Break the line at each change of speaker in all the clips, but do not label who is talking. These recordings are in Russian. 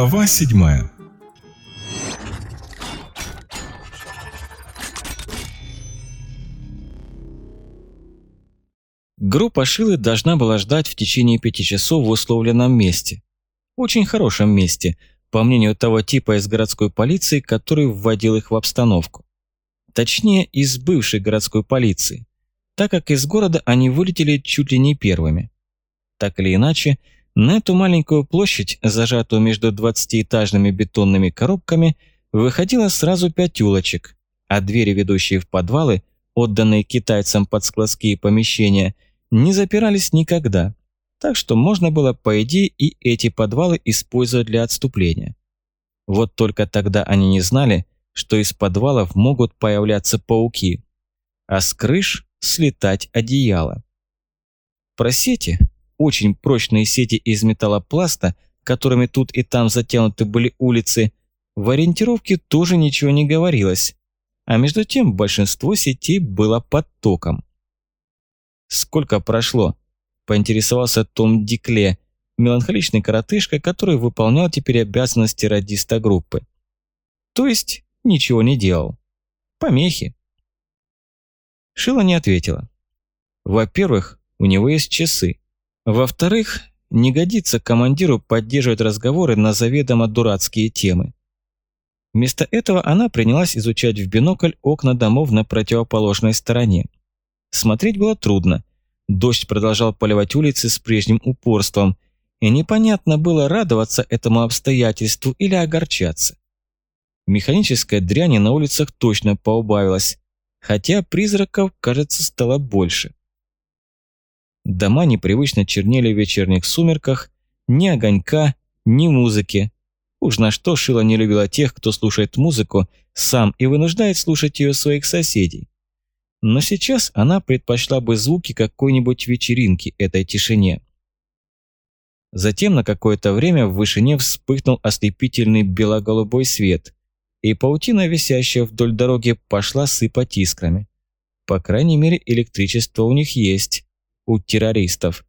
Глава седьмая
Группа Шилы должна была ждать в течение пяти часов в условленном месте. Очень хорошем месте, по мнению того типа из городской полиции, который вводил их в обстановку. Точнее, из бывшей городской полиции, так как из города они вылетели чуть ли не первыми. Так или иначе, на эту маленькую площадь, зажатую между двадцатиэтажными бетонными коробками, выходило сразу пять улочек, а двери, ведущие в подвалы, отданные китайцам под складские помещения, не запирались никогда, так что можно было, по идее, и эти подвалы использовать для отступления. Вот только тогда они не знали, что из подвалов могут появляться пауки, а с крыш слетать одеяло. Про сети очень прочные сети из металлопласта, которыми тут и там затянуты были улицы, в ориентировке тоже ничего не говорилось, а между тем большинство сетей было под током. «Сколько прошло?» – поинтересовался Том Дикле, меланхоличный коротышка, который выполнял теперь обязанности радиста группы. То есть ничего не делал. Помехи. Шила не ответила. Во-первых, у него есть часы. Во-вторых, не годится командиру поддерживать разговоры на заведомо дурацкие темы. Вместо этого она принялась изучать в бинокль окна домов на противоположной стороне. Смотреть было трудно. Дождь продолжал поливать улицы с прежним упорством, и непонятно было радоваться этому обстоятельству или огорчаться. Механической дряни на улицах точно поубавилось, хотя призраков, кажется, стало больше. Дома непривычно чернели в вечерних сумерках, ни огонька, ни музыки. Уж на что Шила не любила тех, кто слушает музыку сам и вынуждает слушать ее своих соседей. Но сейчас она предпочла бы звуки какой-нибудь вечеринки этой тишине. Затем на какое-то время в вышине вспыхнул ослепительный бело-голубой свет, и паутина, висящая вдоль дороги, пошла сыпать искрами. По крайней мере, электричество у них есть у террористов.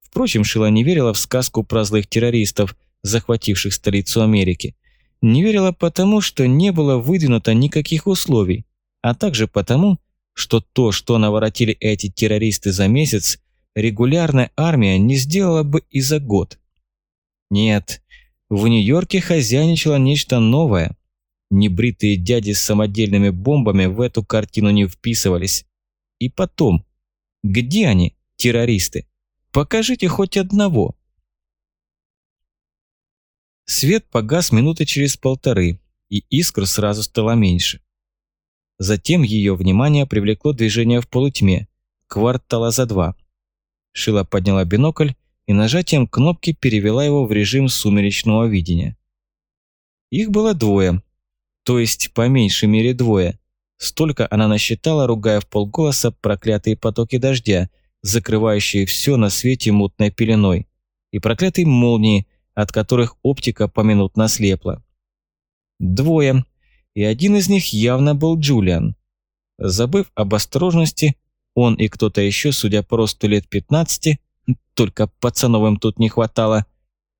Впрочем, Шила не верила в сказку про злых террористов, захвативших столицу Америки. Не верила потому, что не было выдвинуто никаких условий, а также потому, что то, что наворотили эти террористы за месяц, регулярная армия не сделала бы и за год. Нет, в Нью-Йорке хозяйничало нечто новое. Небритые дяди с самодельными бомбами в эту картину не вписывались. И потом, где они, террористы? Покажите хоть одного. Свет погас минуты через полторы, и искр сразу стало меньше. Затем ее внимание привлекло движение в полутьме, квартала за два. Шила подняла бинокль и нажатием кнопки перевела его в режим сумеречного видения. Их было двое, то есть по меньшей мере двое, Столько она насчитала, ругая в полголоса проклятые потоки дождя, закрывающие все на свете мутной пеленой, и проклятые молнии, от которых оптика поминутно слепла. Двое, и один из них явно был Джулиан. Забыв об осторожности, он и кто-то еще, судя по росту лет 15, только пацановым тут не хватало,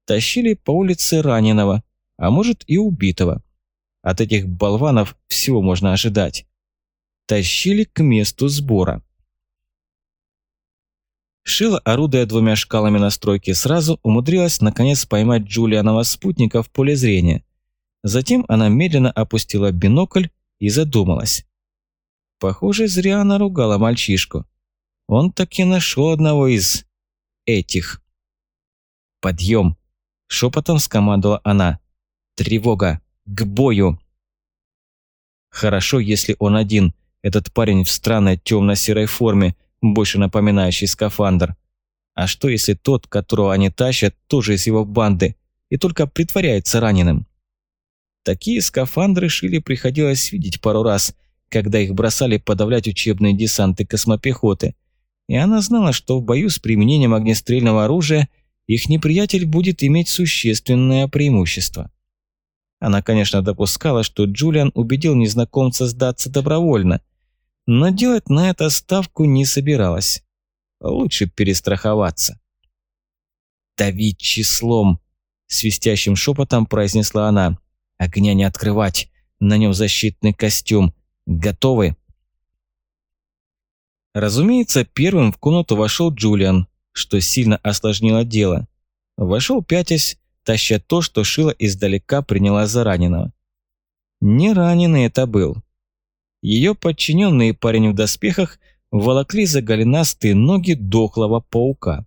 тащили по улице раненого, а может и убитого. От этих болванов всего можно ожидать. Тащили к месту сбора. Шила, орудуя двумя шкалами настройки сразу, умудрилась наконец поймать Джулианова спутника в поле зрения. Затем она медленно опустила бинокль и задумалась. Похоже, зря она ругала мальчишку. Он таки нашел одного из... этих. «Подъем!» – шепотом скомандовала она. «Тревога! К бою!» Хорошо, если он один, этот парень в странной темно-серой форме, больше напоминающий скафандр. А что, если тот, которого они тащат, тоже из его банды, и только притворяется раненым? Такие скафандры Шиле приходилось видеть пару раз, когда их бросали подавлять учебные десанты космопехоты. И она знала, что в бою с применением огнестрельного оружия их неприятель будет иметь существенное преимущество. Она, конечно, допускала, что Джулиан убедил незнакомца сдаться добровольно, но делать на это ставку не собиралась. Лучше перестраховаться. «Давить числом!» свистящим шепотом произнесла она. «Огня не открывать! На нем защитный костюм! Готовы?» Разумеется, первым в комнату вошел Джулиан, что сильно осложнило дело. Вошел пятясь, таща то, что Шила издалека приняла за раненого. Не раненый это был. Ее подчиненные парень в доспехах волокли за голенастые ноги дохлого паука.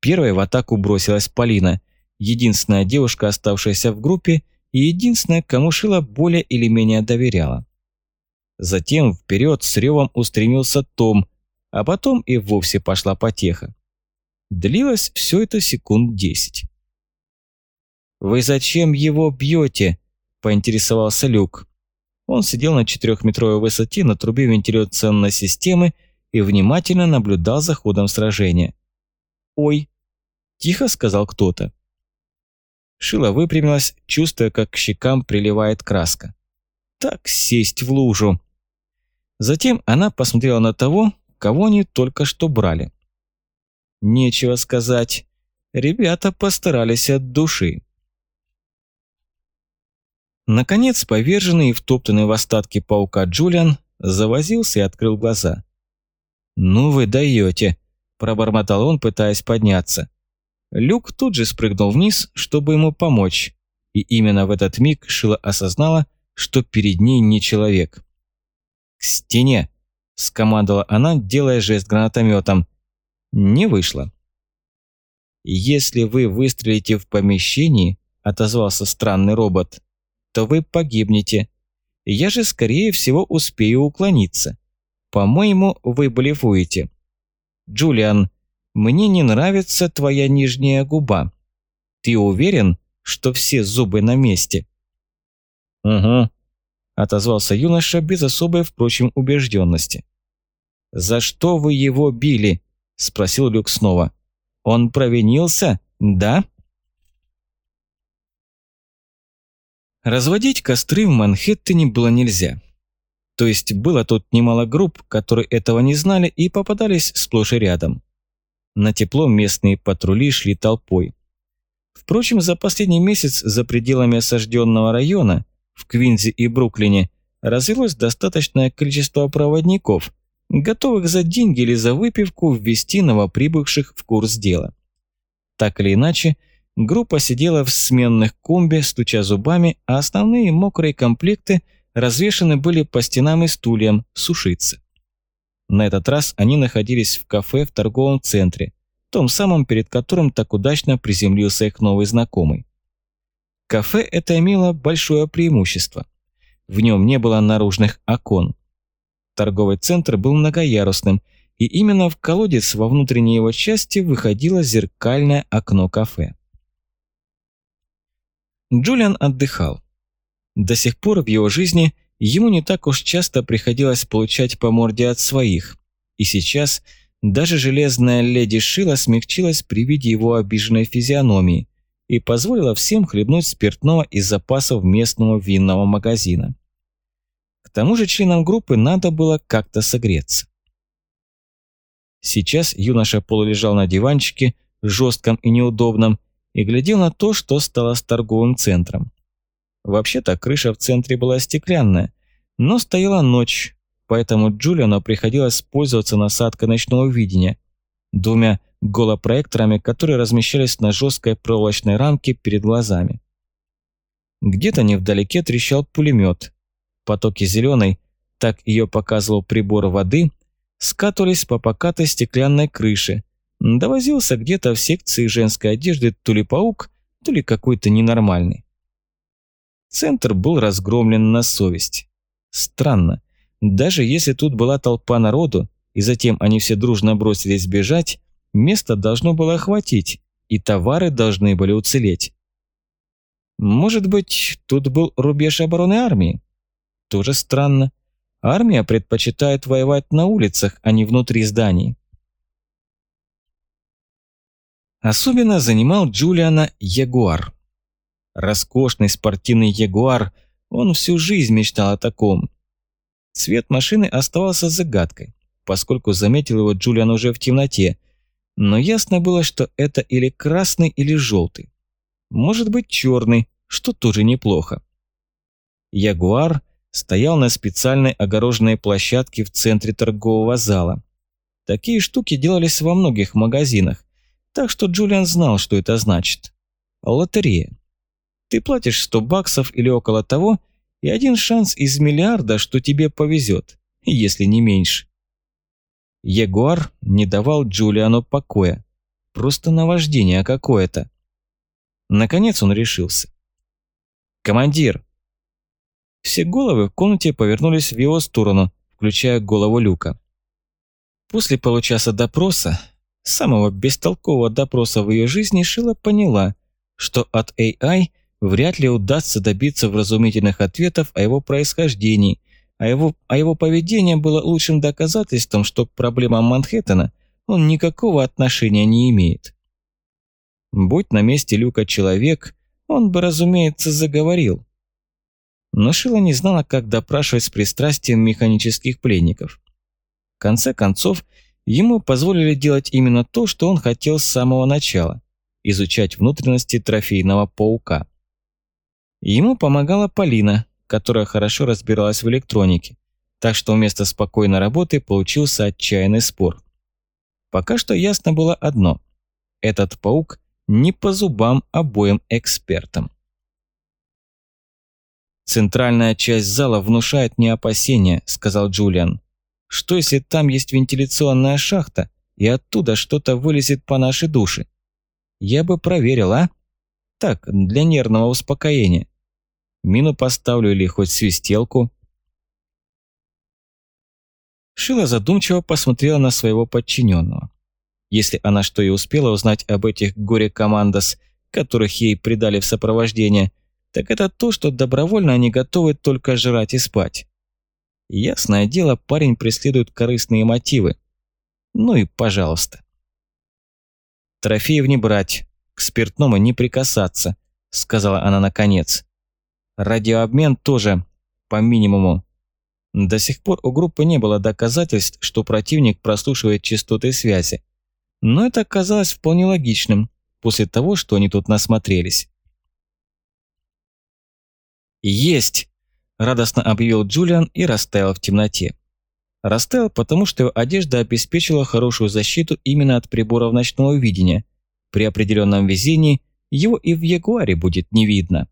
Первой в атаку бросилась Полина, единственная девушка, оставшаяся в группе, и единственная, кому Шила более или менее доверяла. Затем вперед с ревом устремился Том, а потом и вовсе пошла потеха. Длилось все это секунд десять. «Вы зачем его бьете?» – поинтересовался Люк. Он сидел на четырехметровой высоте на трубе вентиляционной системы и внимательно наблюдал за ходом сражения. «Ой!» – тихо сказал кто-то. Шила выпрямилась, чувствуя, как к щекам приливает краска. «Так сесть в лужу!» Затем она посмотрела на того, кого они только что брали. Нечего сказать. Ребята постарались от души. Наконец, поверженный и втоптанный в остатки паука Джулиан завозился и открыл глаза. «Ну вы даете!» – пробормотал он, пытаясь подняться. Люк тут же спрыгнул вниз, чтобы ему помочь, и именно в этот миг Шила осознала, что перед ней не человек. «К стене!» – скомандовала она, делая жест гранатометом. Не вышло. «Если вы выстрелите в помещении», – отозвался странный робот, то вы погибнете. Я же, скорее всего, успею уклониться. По-моему, вы блефуете. Джулиан, мне не нравится твоя нижняя губа. Ты уверен, что все зубы на месте?» «Угу», – отозвался юноша без особой, впрочем, убежденности. «За что вы его били?» – спросил Люк снова. «Он провинился, да?» Разводить костры в Манхэттене было нельзя. То есть было тут немало групп, которые этого не знали и попадались сплошь и рядом. На тепло местные патрули шли толпой. Впрочем, за последний месяц за пределами осажденного района, в Квинзе и Бруклине, развилось достаточное количество проводников, готовых за деньги или за выпивку ввести новоприбывших в курс дела. Так или иначе, Группа сидела в сменных комбе, стуча зубами, а основные мокрые комплекты развешаны были по стенам и стульям, сушиться. На этот раз они находились в кафе в торговом центре, том самом, перед которым так удачно приземлился их новый знакомый. Кафе это имело большое преимущество. В нем не было наружных окон. Торговый центр был многоярусным, и именно в колодец во внутренней его части выходило зеркальное окно кафе. Джулиан отдыхал. До сих пор в его жизни ему не так уж часто приходилось получать по морде от своих, и сейчас даже железная леди Шила смягчилась при виде его обиженной физиономии и позволила всем хлебнуть спиртного из запасов местного винного магазина. К тому же членам группы надо было как-то согреться. Сейчас юноша полулежал на диванчике, жестком и неудобном, и глядел на то, что стало с торговым центром. Вообще-то крыша в центре была стеклянная, но стояла ночь, поэтому Джулиану приходилось пользоваться насадкой ночного видения, двумя голопроекторами, которые размещались на жесткой проволочной рамке перед глазами. Где-то невдалеке трещал пулемет. Потоки зеленой, так ее показывал прибор воды, скатывались по покатой стеклянной крыше, Довозился где-то в секции женской одежды то ли паук, то ли какой-то ненормальный. Центр был разгромлен на совесть. Странно. Даже если тут была толпа народу, и затем они все дружно бросились бежать, места должно было хватить, и товары должны были уцелеть. Может быть, тут был рубеж обороны армии? Тоже странно. Армия предпочитает воевать на улицах, а не внутри зданий. Особенно занимал Джулиана Ягуар. Роскошный спортивный Ягуар, он всю жизнь мечтал о таком. Цвет машины оставался загадкой, поскольку заметил его Джулиан уже в темноте, но ясно было, что это или красный, или желтый. Может быть черный, что тоже неплохо. Ягуар стоял на специальной огороженной площадке в центре торгового зала. Такие штуки делались во многих магазинах, так что Джулиан знал, что это значит. Лотерея. Ты платишь 100 баксов или около того, и один шанс из миллиарда, что тебе повезет, если не меньше. Ягуар не давал Джулиану покоя. Просто наваждение какое-то. Наконец он решился. «Командир!» Все головы в комнате повернулись в его сторону, включая голову Люка. После получаса допроса, самого бестолкового допроса в ее жизни, Шила поняла, что от AI вряд ли удастся добиться вразумительных ответов о его происхождении, а его, а его поведение было лучшим доказательством, что к проблемам Манхэттена он никакого отношения не имеет. Будь на месте Люка человек, он бы, разумеется, заговорил. Но Шила не знала, как допрашивать с пристрастием механических пленников. В конце концов, ему позволили делать именно то, что он хотел с самого начала – изучать внутренности трофейного паука. Ему помогала Полина, которая хорошо разбиралась в электронике, так что вместо спокойной работы получился отчаянный спор. Пока что ясно было одно – этот паук не по зубам обоим экспертам. «Центральная часть зала внушает мне опасения», – сказал Джулиан. «Что если там есть вентиляционная шахта, и оттуда что-то вылезет по нашей душе? Я бы проверил, а? Так, для нервного успокоения. Мину поставлю или хоть свистелку». Шила задумчиво посмотрела на своего подчиненного. Если она что и успела узнать об этих горе-командос, которых ей придали в сопровождение – так это то, что добровольно они готовы только жрать и спать. Ясное дело, парень преследует корыстные мотивы. Ну и пожалуйста. Трофеев не брать, к спиртному не прикасаться, сказала она наконец. Радиообмен тоже, по минимуму. До сих пор у группы не было доказательств, что противник прослушивает частоты связи. Но это оказалось вполне логичным, после того, что они тут насмотрелись. «Есть!» – радостно объявил Джулиан и растаял в темноте. Растаял, потому что его одежда обеспечила хорошую защиту именно от приборов ночного видения. При определенном везении его и в Ягуаре будет не видно.